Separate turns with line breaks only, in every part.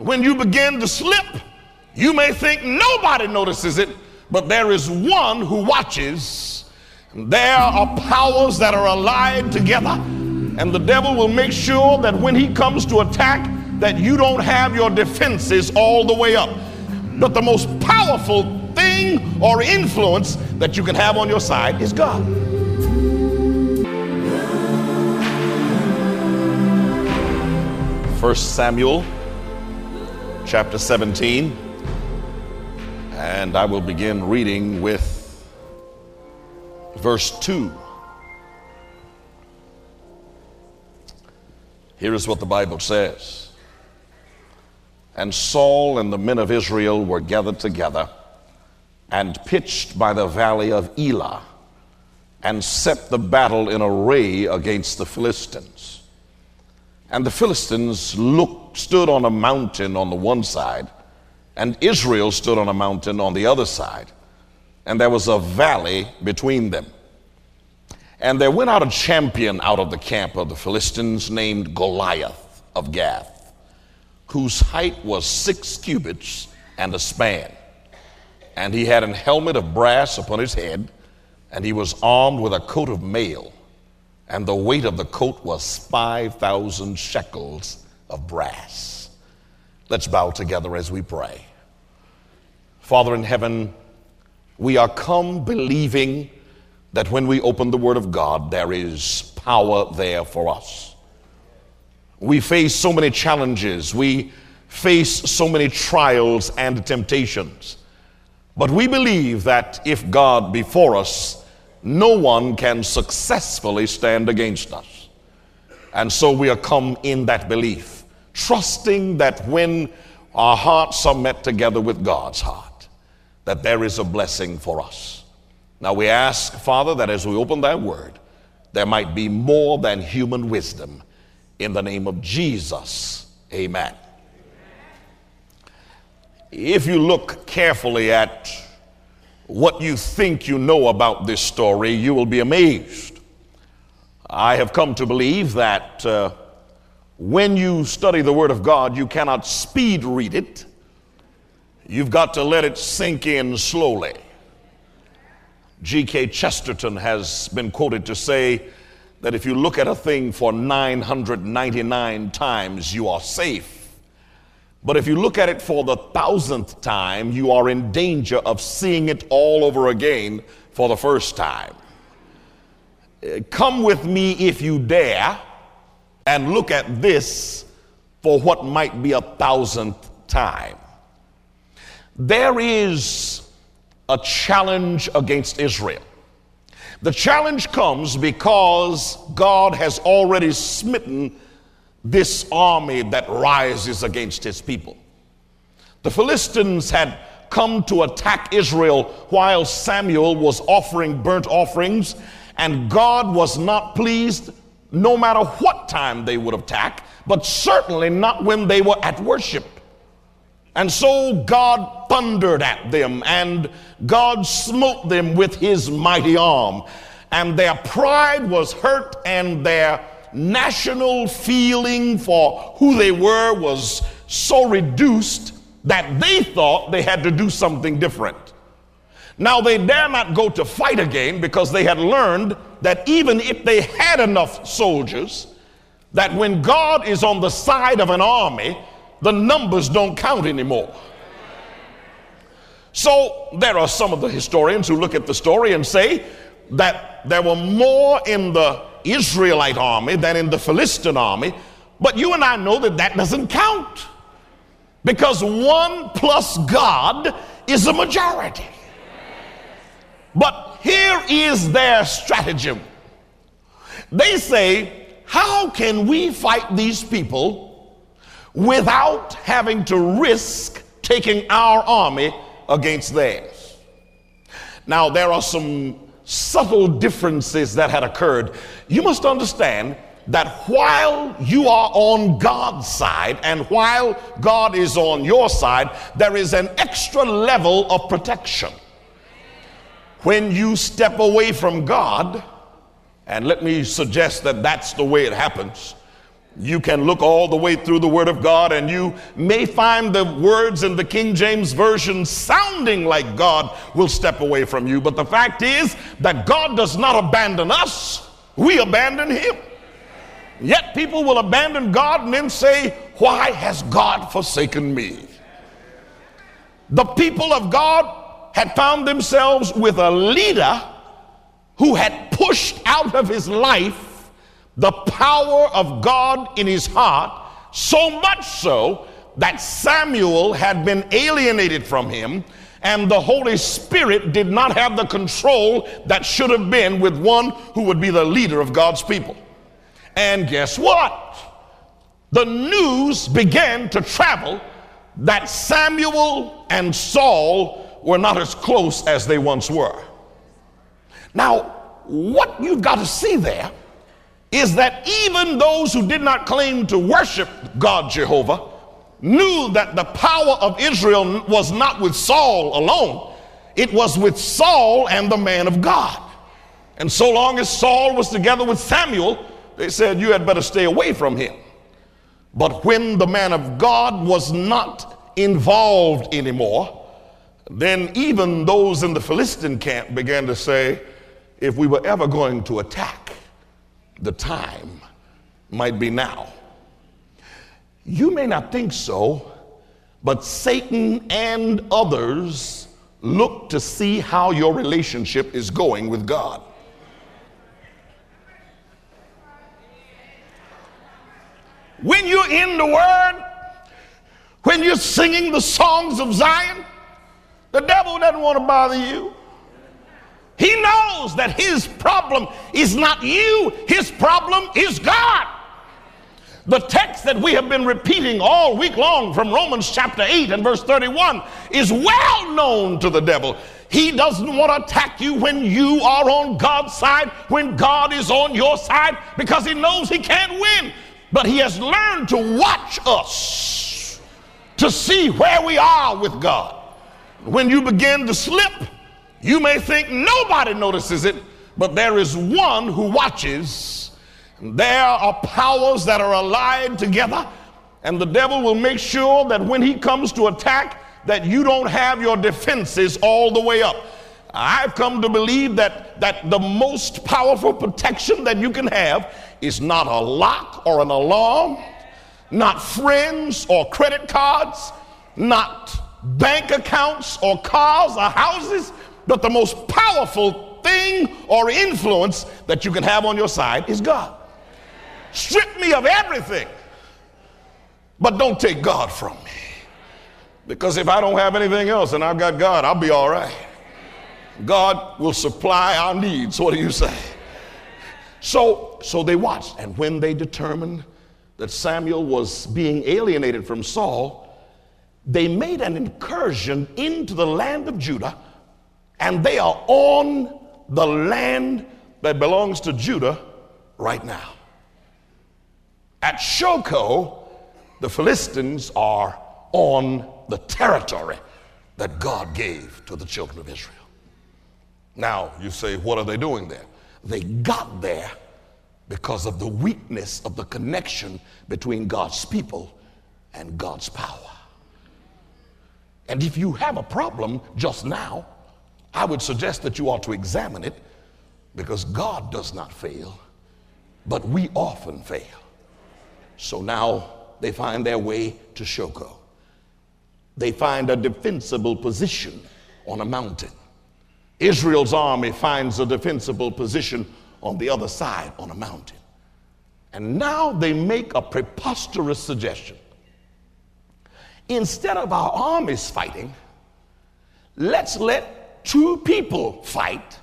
When you begin to slip, you may think nobody notices it, but there is one who watches. There are powers that are allied together, and the devil will make sure that when he comes to attack, that you don't have your defenses all the way up. But the most powerful thing or influence that you can have on your side is God. First Samuel chapter 17 and I will begin reading with verse 2. Here is what the Bible says. And Saul and the men of Israel were gathered together and pitched by the valley of Elah and set the battle in array against the Philistines. And the Philistines looked, stood on a mountain on the one side and Israel stood on a mountain on the other side, and there was a valley between them. And there went out a champion out of the camp of the Philistines named Goliath of Gath, whose height was six cubits and a span. And he had an helmet of brass upon his head, and he was armed with a coat of mail, and the weight of the coat was 5,000 shekels of brass. Let's bow together as we pray. Father in heaven, we are come believing that when we open the Word of God, there is power there for us. We face so many challenges, we face so many trials and temptations. But we believe that if God be for us, no one can successfully stand against us. And so we are come in that belief trusting that when our hearts are met together with God's heart, that there is a blessing for us. Now we ask, Father, that as we open that word, there might be more than human wisdom. In the name of Jesus, amen. If you look carefully at what you think you know about this story, you will be amazed. I have come to believe that uh, when you study the Word of God, you cannot speed read it. You've got to let it sink in slowly. G.K. Chesterton has been quoted to say that if you look at a thing for 999 times, you are safe. But if you look at it for the thousandth time, you are in danger of seeing it all over again for the first time. Uh, come with me if you dare and look at this for what might be a thousandth time. There is a challenge against Israel. The challenge comes because God has already smitten this army that rises against his people. The Philistines had come to attack Israel while Samuel was offering burnt offerings, and God was not pleased no matter what time they would attack, but certainly not when they were at worship. And so God thundered at them, and God smote them with his mighty arm. And their pride was hurt, and their national feeling for who they were was so reduced that they thought they had to do something different. Now they dare not go to fight again because they had learned that even if they had enough soldiers, that when God is on the side of an army, the numbers don't count anymore. So there are some of the historians who look at the story and say that there were more in the Israelite army than in the Philistine army, but you and I know that that doesn't count because one plus God is a majority. But here is their stratagem. They say, How can we fight these people without having to risk taking our army against theirs? Now, there are some subtle differences that had occurred. You must understand that while you are on God's side and while God is on your side, there is an extra level of protection when you step away from God, and let me suggest that that's the way it happens. You can look all the way through the Word of God and you may find the words in the King James Version sounding like God will step away from you. But the fact is that God does not abandon us, we abandon Him. Yet people will abandon God and then say, Why has God forsaken me? The people of God had found themselves with a leader who had pushed out of his life the power of God in his heart, so much so that Samuel had been alienated from him, and the Holy Spirit did not have the control that should have been with one who would be the leader of God's people. And guess what? The news began to travel that Samuel and Saul were not as close as they once were. Now, what you've got to see there is that even those who did not claim to worship God Jehovah knew that the power of Israel was not with Saul alone, it was with Saul and the man of God. And so long as Saul was together with Samuel, they said, You had better stay away from him. But when the man of God was not involved anymore, then even those in the Philistine camp began to say, If we were ever going to attack, the time might be now. You may not think so, but Satan and others look to see how your relationship is going with God. When you're in the Word, when you're singing the songs of Zion, the devil doesn't want to bother you. He knows that his problem is not you, his problem is God. The text that we have been repeating all week long from Romans chapter 8 and verse 31 is well known to the devil. He doesn't want to attack you when you are on God's side, when God is on your side, because he knows he can't win. But he has learned to watch us to see where we are with God. When you begin to slip, you may think nobody notices it, but there is one who watches. There are powers that are allied together, and the devil will make sure that when he comes to attack, that you don't have your defenses all the way up. I've come to believe that, that the most powerful protection that you can have is not a lock or an alarm, not friends or credit cards, not bank accounts or cars or houses, but the most powerful thing or influence that you can have on your side is God. Strip me of everything, but don't take God from me. Because if I don't have anything else and I've got God, I'll be all right. God will supply our needs. What do you say? So, so they watched, and when they determined that Samuel was being alienated from Saul, they made an incursion into the land of Judah and they are on the land that belongs to Judah right now. At Shochoh, the Philistines are on the territory that God gave to the children of Israel. Now, you say, what are they doing there? They got there because of the weakness of the connection between God's people and God's power. And if you have a problem just now, I would suggest that you ought to examine it because God does not fail, but we often fail. So now they find their way to Shochoh. They find a defensible position on a mountain. Israel's army finds a defensible position on the other side on a mountain. And now they make a preposterous suggestion. Instead of our armies fighting, let's let two people fight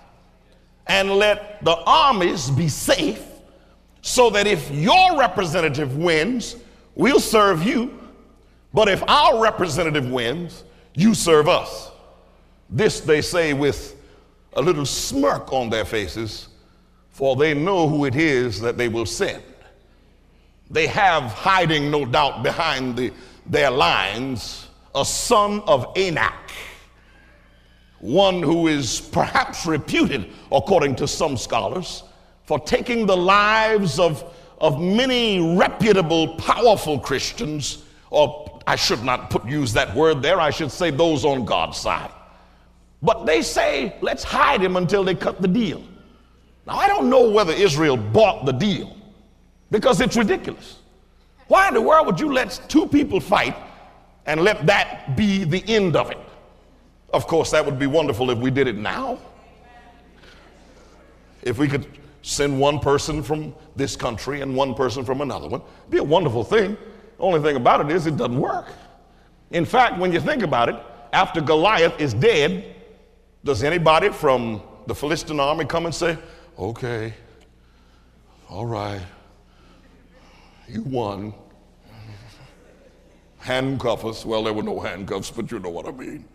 and let the armies be safe so that if your representative wins, we'll serve you. But if our representative wins, you serve us. This they say with a little smirk on their faces, for they know who it is that they will send. They have hiding, no doubt, behind the, their lines a son of Anak one who is perhaps reputed, according to some scholars, for taking the lives of, of many reputable, powerful Christians, or I should not put, use that word there, I should say those on God's side. But they say, let's hide him until they cut the deal. Now, I don't know whether Israel bought the deal because it's ridiculous. Why in the world would you let two people fight and let that be the end of it? Of course, that would be wonderful if we did it now. If we could send one person from this country and one person from another one, it'd be a wonderful thing. The only thing about it is it doesn't work. In fact, when you think about it, after Goliath is dead, does anybody from the Philistine army come and say, okay, all right, you won. Handcuff us. Well, there were no handcuffs, but you know what I mean.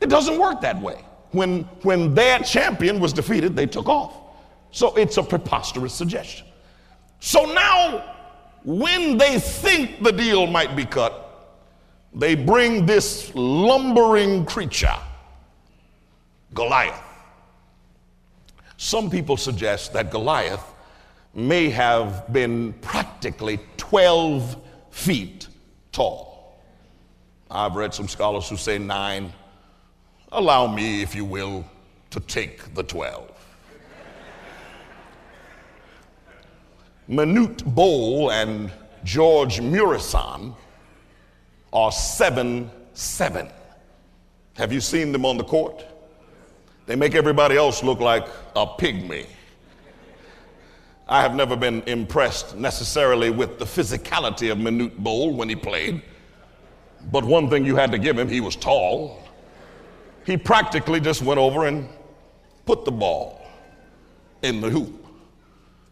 It doesn't work that way. When, when their champion was defeated, they took off. So it's a preposterous suggestion. So now, when they think the deal might be cut, they bring this lumbering creature, Goliath. Some people suggest that Goliath may have been practically 12 feet tall. I've read some scholars who say nine. Allow me, if you will, to take the 12. Manute Bol and George Muresan are seven seven. Have you seen them on the court? They make everybody else look like a pygmy. I have never been impressed necessarily with the physicality of Manute Bol when he played. But one thing you had to give him, he was tall. He practically just went over and put the ball in the hoop.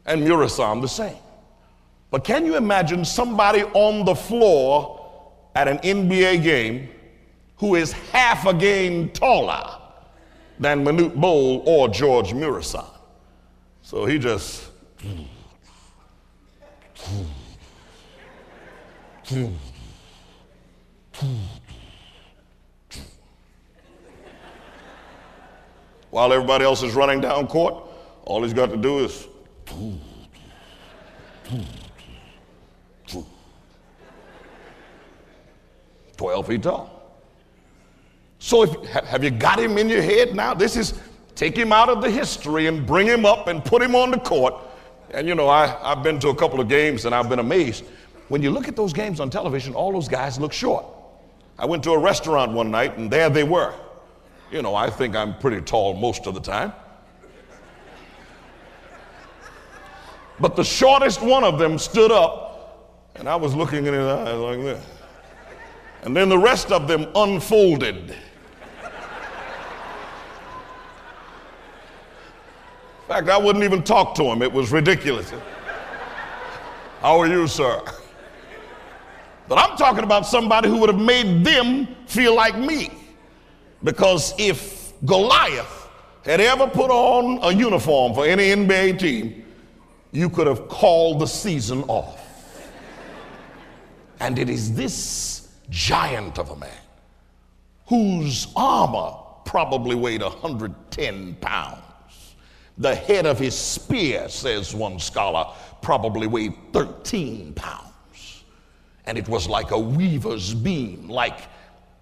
And Muresan the same. But can you imagine somebody on the floor at an NBA game who is half a game taller than Manute Bol or George Muresan? So he just while everybody else is running down court, all he's got to do is 12 feet tall. So, if, have you got him in your head now? This is take him out of the history and bring him up and put him on the court. And you know, I, I've been to a couple of games and I've been amazed. When you look at those games on television, all those guys look short. I went to a restaurant one night and there they were. You know, I think I'm pretty tall most of the time. But the shortest one of them stood up, and I was looking in his eyes like this. And then the rest of them unfolded. In fact, I wouldn't even talk to him. It was ridiculous. How are you, sir? But I'm talking about somebody who would have made them feel like me. Because if Goliath had ever put on a uniform for any NBA team, you could have called the season off. And it is this giant of a man whose armor probably weighed 110 pounds. The head of his spear, says one scholar, probably weighed 13 pounds. And it was like a weaver's beam, like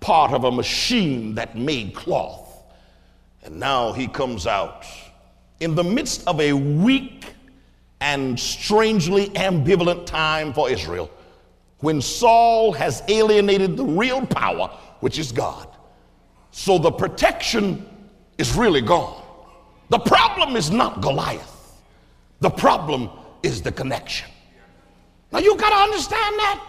part of a machine that made cloth. And now he comes out in the midst of a weak and strangely ambivalent time for Israel when Saul has alienated the real power, which is God. So the protection is really gone. The problem is not Goliath, the problem is the connection. Now you got to understand that.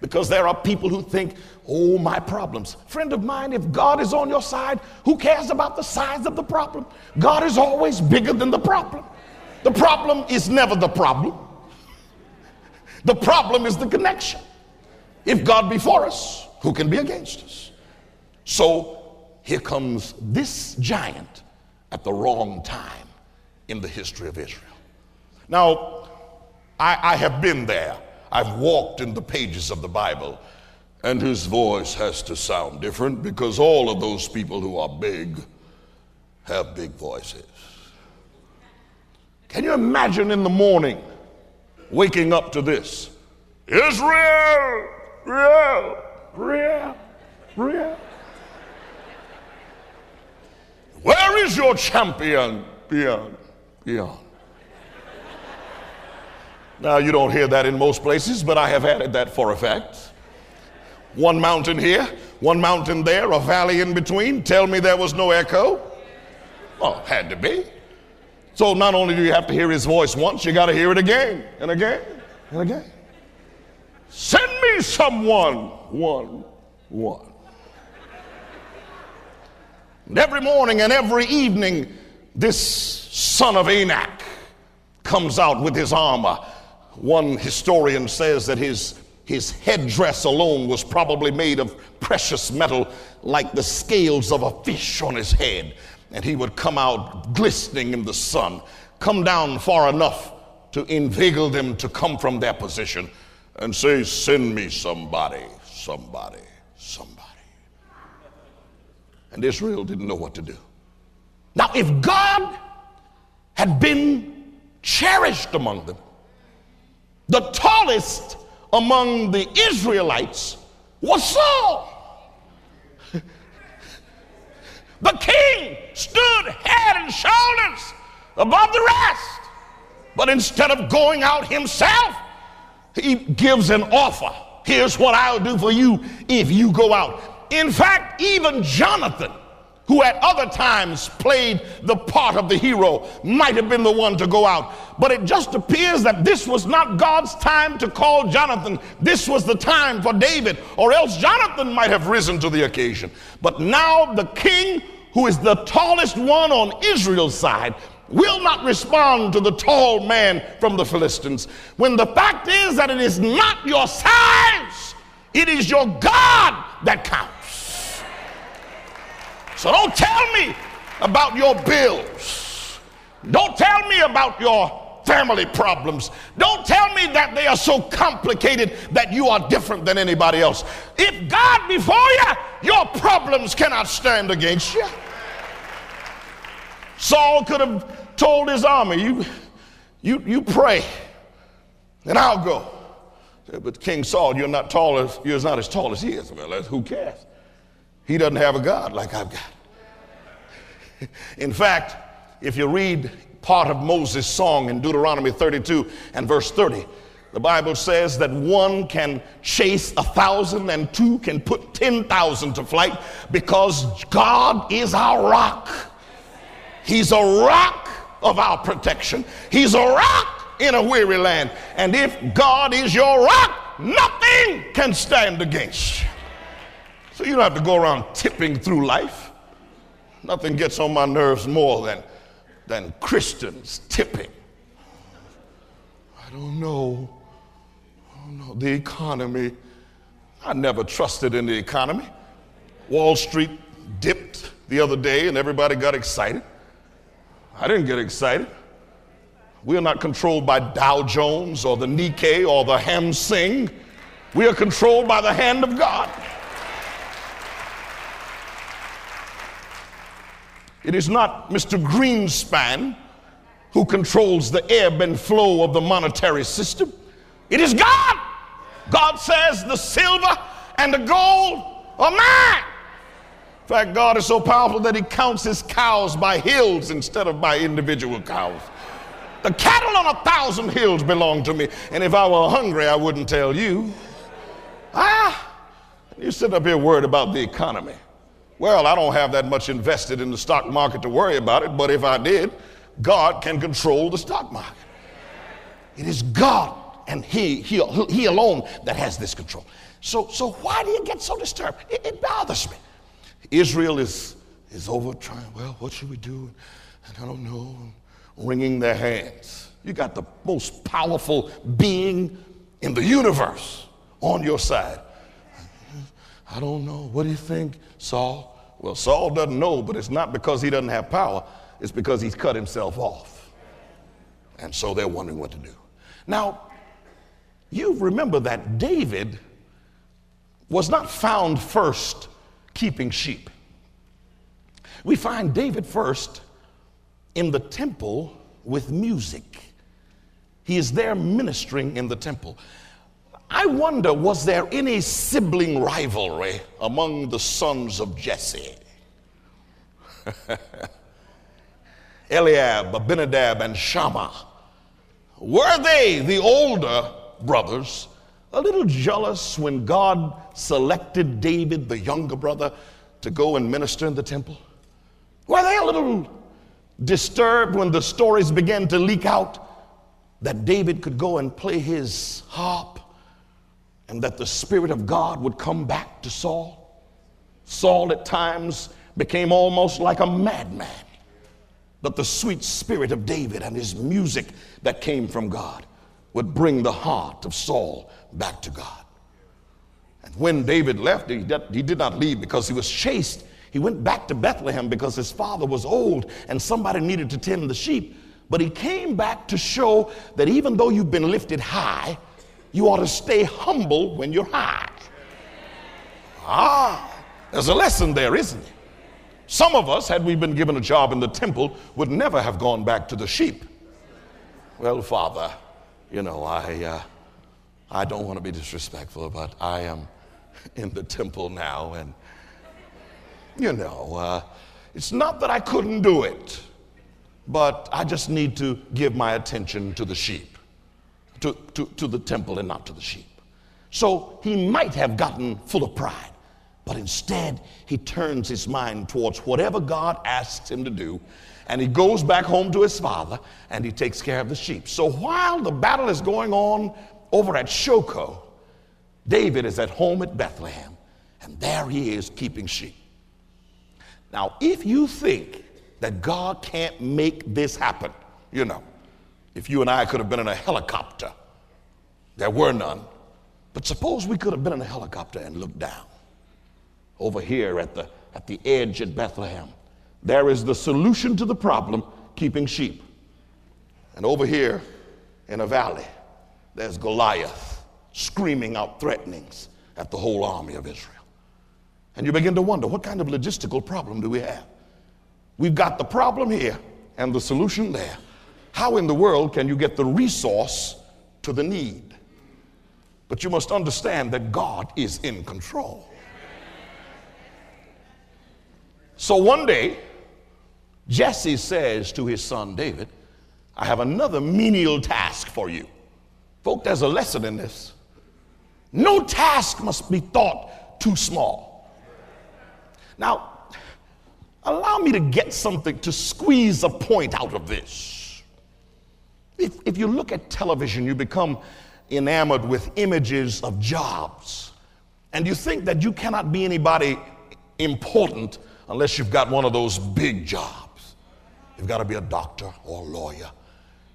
Because there are people who think, oh, my problems. Friend of mine, if God is on your side, who cares about the size of the problem? God is always bigger than the problem. The problem is never the problem. The problem is the connection. If God be for us, who can be against us? So here comes this giant at the wrong time in the history of Israel. Now, I, I have been there. I've walked in the pages of the Bible, and his voice has to sound different because all of those people who are big have big voices. Can you imagine in the morning waking up to this. Israel, real, real, real. Where is your champion? Beyond, beyond. Now, you don't hear that in most places, but I have added that for effect. One mountain here, one mountain there, a valley in between. Tell me there was no echo. Well, had to be. So not only do you have to hear his voice once, you got to hear it again and again and again. Send me someone, one, one. And every morning and every evening, this son of Anak comes out with his armor. One historian says that his, his headdress alone was probably made of precious metal, like the scales of a fish on his head. And he would come out glistening in the sun, come down far enough to inveigle them to come from their position and say, Send me somebody, somebody, somebody. And Israel didn't know what to do. Now, if God had been cherished among them, the tallest among the Israelites was Saul. the king stood head and shoulders above the rest. But instead of going out himself, he gives an offer. Here's what I'll do for you if you go out. In fact, even Jonathan, who at other times played the part of the hero, might have been the one to go out. But it just appears that this was not God's time to call Jonathan. This was the time for David, or else Jonathan might have risen to the occasion. But now the king, who is the tallest one on Israel's side, will not respond to the tall man from the Philistines. When the fact is that it is not your size, it is your God that counts. So don't tell me about your bills. Don't tell me about your family problems. Don't tell me that they are so complicated that you are different than anybody else. If God before you, your problems cannot stand against you. Saul could have told his army, you, you, you pray, and I'll go. But King Saul, you're not tall as, you're not as tall as he is. Well, who cares? He doesn't have a God like I've got. In fact, if you read part of Moses' song in Deuteronomy 32 and verse 30, the Bible says that one can chase a thousand and two can put 10,000 to flight because God is our rock. He's a rock of our protection. He's a rock in a weary land. And if God is your rock, nothing can stand against you. So you don't have to go around tipping through life. Nothing gets on my nerves more than, than Christians tipping. I don't know. I don't know. The economy. I never trusted in the economy. Wall Street dipped the other day and everybody got excited. I didn't get excited. We are not controlled by Dow Jones or the Nikkei or the Hang Seng. We are controlled by the hand of God. It is not Mr. Greenspan who controls the ebb and flow of the monetary system. It is God. God says the silver and the gold are mine. In fact, God is so powerful that he counts his cows by hills instead of by individual cows. The cattle on a thousand hills belong to me, and if I were hungry, I wouldn't tell you. Ah, you sit up here worried about the economy. Well, I don't have that much invested in the stock market to worry about it, but if I did, God can control the stock market. It is God and He, He, he alone that has this control. So, so why do you get so disturbed? It, it bothers me. Israel is, is over trying, well, what should we do? And I don't know, wringing their hands. You got the most powerful being in the universe on your side. I don't know. What do you think, Saul? Well, Saul doesn't know, but it's not because he doesn't have power, it's because he's cut himself off. And so they're wondering what to do. Now, you remember that David was not found first keeping sheep. We find David first in the temple with music. He is there ministering in the temple. I wonder, was there any sibling rivalry among the sons of Jesse? Eliab, Abinadab, and Shammah. Were they, the older brothers, a little jealous when God selected David, the younger brother, to go and minister in the temple? Were they a little disturbed when the stories began to leak out that David could go and play his harp and that the Spirit of God would come back to Saul? Saul at times became almost like a madman. But the sweet spirit of David and his music that came from God would bring the heart of Saul back to God. And when David left, he did, he did not leave because he was chased. He went back to Bethlehem because his father was old and somebody needed to tend the sheep. But he came back to show that even though you've been lifted high, you ought to stay humble when you're high. Ah, there's a lesson there, isn't it? Some of us, had we been given a job in the temple, would never have gone back to the sheep. Well, Father, you know, I, uh, I don't want to be disrespectful, but I am in the temple now, and, you know, uh, it's not that I couldn't do it, but I just need to give my attention to the sheep, to, to, to the temple and not to the sheep. So he might have gotten full of pride. But instead, he turns his mind towards whatever God asks him to do, and he goes back home to his father and he takes care of the sheep. So while the battle is going on over at Shochoh, David is at home at Bethlehem, and there he is keeping sheep. Now, if you think that God can't make this happen, you know, if you and I could have been in a helicopter, there were none, but suppose we could have been in a helicopter and looked down over here at the, at the edge at Bethlehem. There is the solution to the problem keeping sheep. And over here in a valley, there's Goliath screaming out threatenings at the whole army of Israel. And you begin to wonder what kind of logistical problem do we have? We've got the problem here and the solution there. How in the world can you get the resource to the need? But you must understand that God is in control. So one day, Jesse says to his son David, I have another menial task for you. Folk, there's a lesson in this. No task must be thought too small. Now, allow me to get something to squeeze a point out of this. If, if you look at television, you become enamored with images of jobs, and you think that you cannot be anybody important unless you've got one of those big jobs. You've got to be a doctor or a lawyer.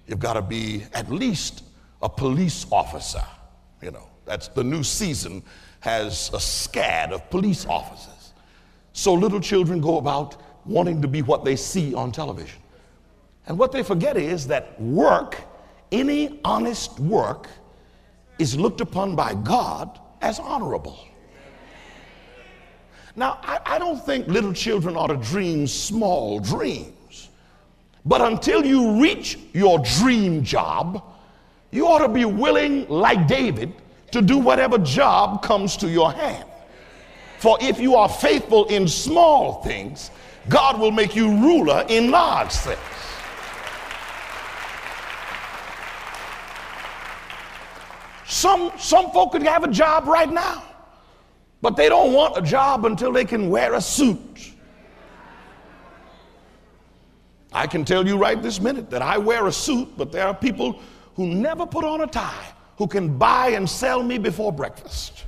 You've got to be at least a police officer. You know, that's the new season has a scad of police officers. So little children go about wanting to be what they see on television. And what they forget is that work, any honest work, is looked upon by God as honorable. Now, I, I don't think little children ought to dream small dreams. But until you reach your dream job, you ought to be willing, like David, to do whatever job comes to your hand. For if you are faithful in small things, God will make you ruler in large things. Some, some folk could have a job right now. But they don't want a job until they can wear a suit. I can tell you right this minute that I wear a suit, but there are people who never put on a tie who can buy and sell me before breakfast.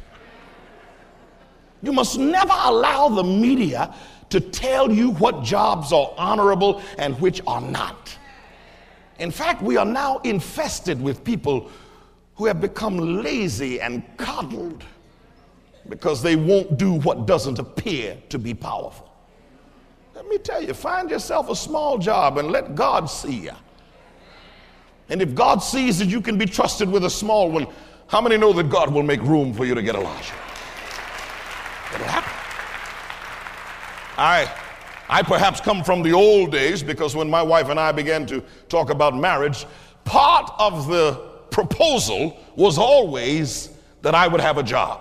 You must never allow the media to tell you what jobs are honorable and which are not. In fact, we are now infested with people who have become lazy and coddled because they won't do what doesn't appear to be powerful. Let me tell you, find yourself a small job and let God see you. And if God sees that you can be trusted with a small one, how many know that God will make room for you to get a large one? It'll happen. I, I perhaps come from the old days because when my wife and I began to talk about marriage, part of the proposal was always that I would have a job.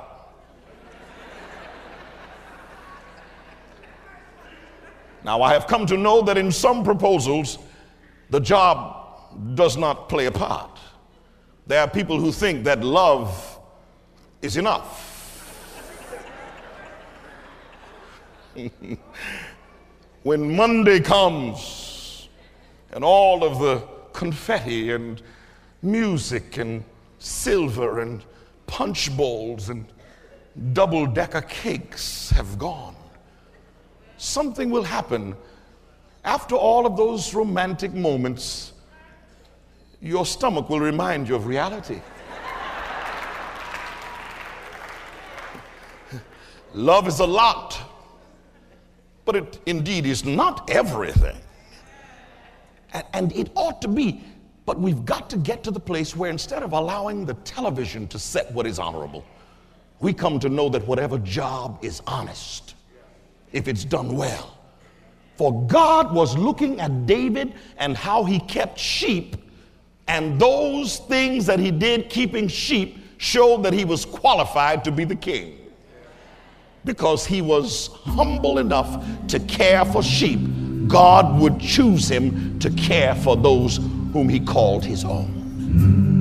Now, I have come to know that in some proposals, the job does not play a part. There are people who think that love is enough. when Monday comes and all of the confetti and music and silver and punch bowls and double decker cakes have gone, something will happen. After all of those romantic moments, your stomach will remind you of reality. Love is a lot, but it indeed is not everything. And, and it ought to be, but we've got to get to the place where instead of allowing the television to set what is honorable, we come to know that whatever job is honest, if it's done well. For God was looking at David and how he kept sheep, and those things that he did keeping sheep showed that he was qualified to be the king because he was humble enough to care for sheep. God would choose him to care for those whom he called his own.